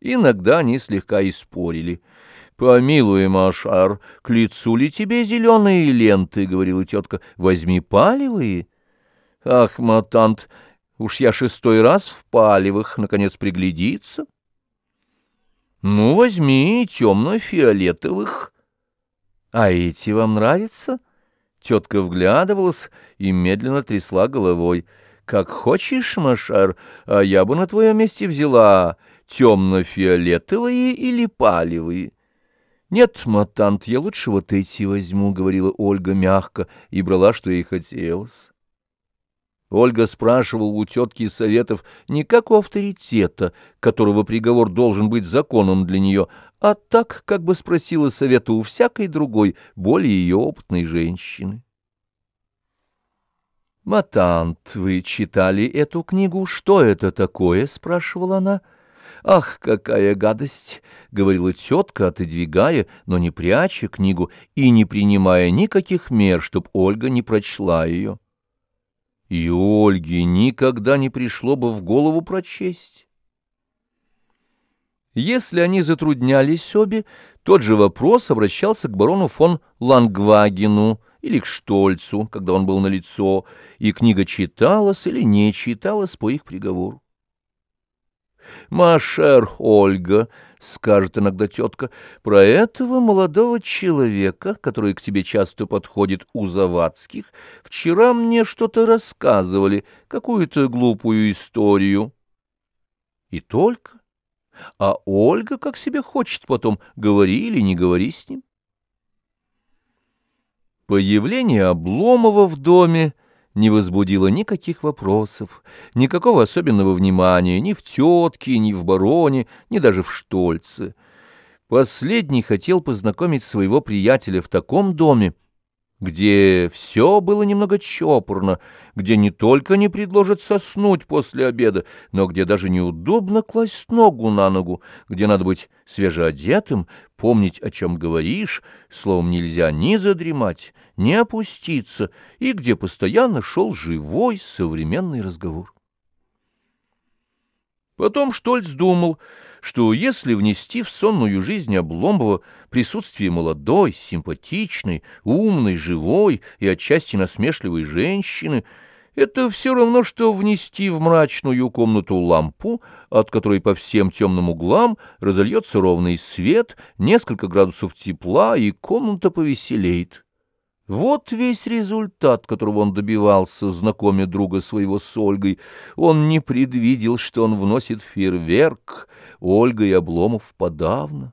Иногда они слегка и спорили. «Помилуй, Машар, к лицу ли тебе зеленые ленты?» — говорила тетка. «Возьми палевые». «Ах, матант, уж я шестой раз в палевых, наконец, приглядится». «Ну, возьми темно-фиолетовых». «А эти вам нравятся?» Тетка вглядывалась и медленно трясла головой. «Как хочешь, Машар, а я бы на твоем месте взяла темно-фиолетовые или палевые». «Нет, матант, я лучше вот эти возьму», — говорила Ольга мягко и брала, что ей хотелось. Ольга спрашивала у тетки советов не как у авторитета, которого приговор должен быть законом для нее, а так, как бы спросила совета у всякой другой, более ее опытной женщины. «Матант, вы читали эту книгу? Что это такое?» — спрашивала она. «Ах, какая гадость!» — говорила тетка, отодвигая, но не пряча книгу и не принимая никаких мер, чтоб Ольга не прочла ее. И Ольге никогда не пришло бы в голову прочесть. Если они затруднялись обе, тот же вопрос обращался к барону фон Лангвагену или к Штольцу, когда он был на лицо, и книга читалась или не читалась по их приговору. «Машер Ольга», — скажет иногда тетка, — «про этого молодого человека, который к тебе часто подходит у Завадских, вчера мне что-то рассказывали, какую-то глупую историю». И только. А Ольга, как себе хочет потом, говори или не говори с ним. Появление Обломова в доме не возбудило никаких вопросов, никакого особенного внимания ни в тетке, ни в бароне, ни даже в Штольце. Последний хотел познакомить своего приятеля в таком доме, где все было немного чопорно, где не только не предложат соснуть после обеда, но где даже неудобно класть ногу на ногу, где надо быть свежеодетым, помнить, о чем говоришь, словом, нельзя ни задремать, ни опуститься, и где постоянно шел живой современный разговор. Потом Штольц думал, что если внести в сонную жизнь Обломова присутствие молодой, симпатичной, умной, живой и отчасти насмешливой женщины, это все равно, что внести в мрачную комнату лампу, от которой по всем темным углам разольется ровный свет, несколько градусов тепла, и комната повеселеет. Вот весь результат, которого он добивался, знакомя друга своего с Ольгой. Он не предвидел, что он вносит фейерверк, Ольга и Обломов подавно.